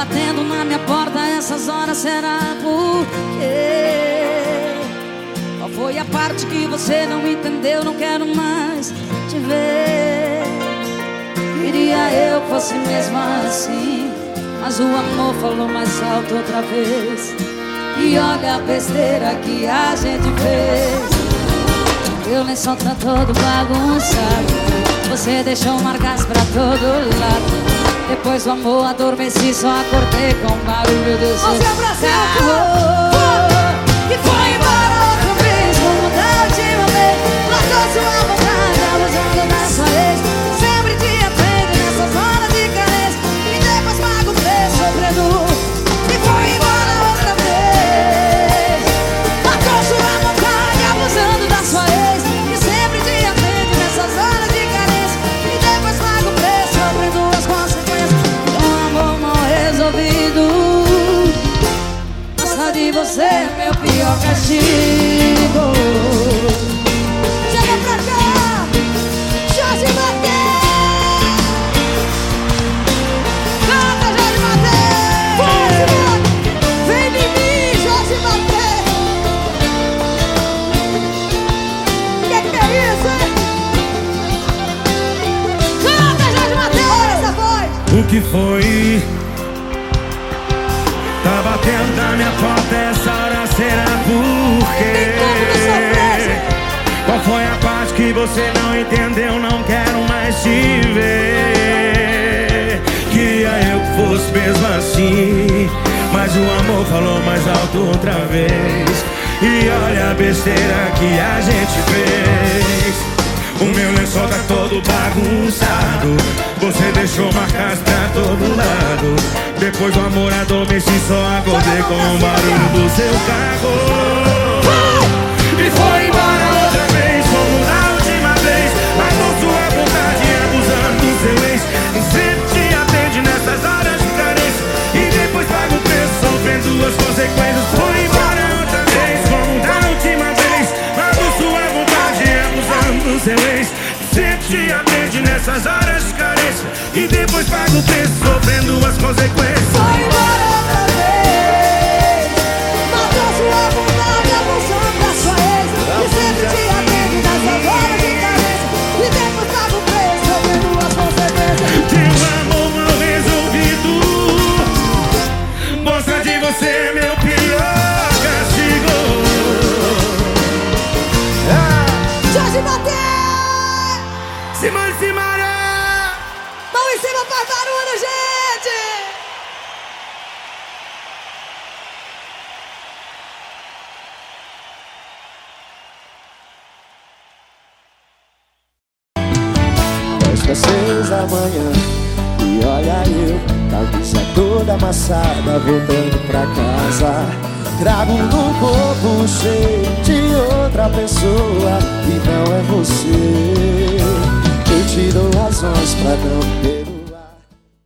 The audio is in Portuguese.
batendo na minha porta essas horas, será por quê? Qual foi a parte que você não entendeu? Não quero mais te ver. Queria eu fosse mesmo assim, mas o amor falou mais alto outra vez. E olha a besteira que a gente fez. Meu lençol tá todo bagunçado. Você deixou marcas pra todo lado. Depois do amor adormeci, só acordei com o barulho do seu carro. E castigo. Chega pra cá, Jorge Mateus! Canta, Jorge Mateus! Vem em mim, Jorge Mateus! Que que é isso, hein? Canta, Jorge Mateus! Olha essa voz! O que foi? Tá batendo na minha porta essa hora, será por quê? Qual foi a parte que você não entendeu? Não quero mais te ver. Queria eu que fosse mesmo assim. Mas o amor falou mais alto outra vez. E olha a besteira que a gente fez. O meu lençol tá todo bagunçado. Você deixou marcas pra todo lado. Depois do amor adormeci só acordei com o barulho do seu carro nessas horas de carência E depois paga o preço sofrendo as consequências. Foi embora outra vez. Matou sua vontade, abusando da sua ex. E sempre te atende nessas horas de carência E depois paga o preço, sofrendo as consequências. Teu amor mal resolvido. Mostra de você meu pior Simone Simaré Mão em cima, faz barulho, gente! É escassez da manhã E olha eu, cabeça toda amassada Voltando pra casa. Trago no corpo um cheiro de outra pessoa E não é você te dou razões pra não ter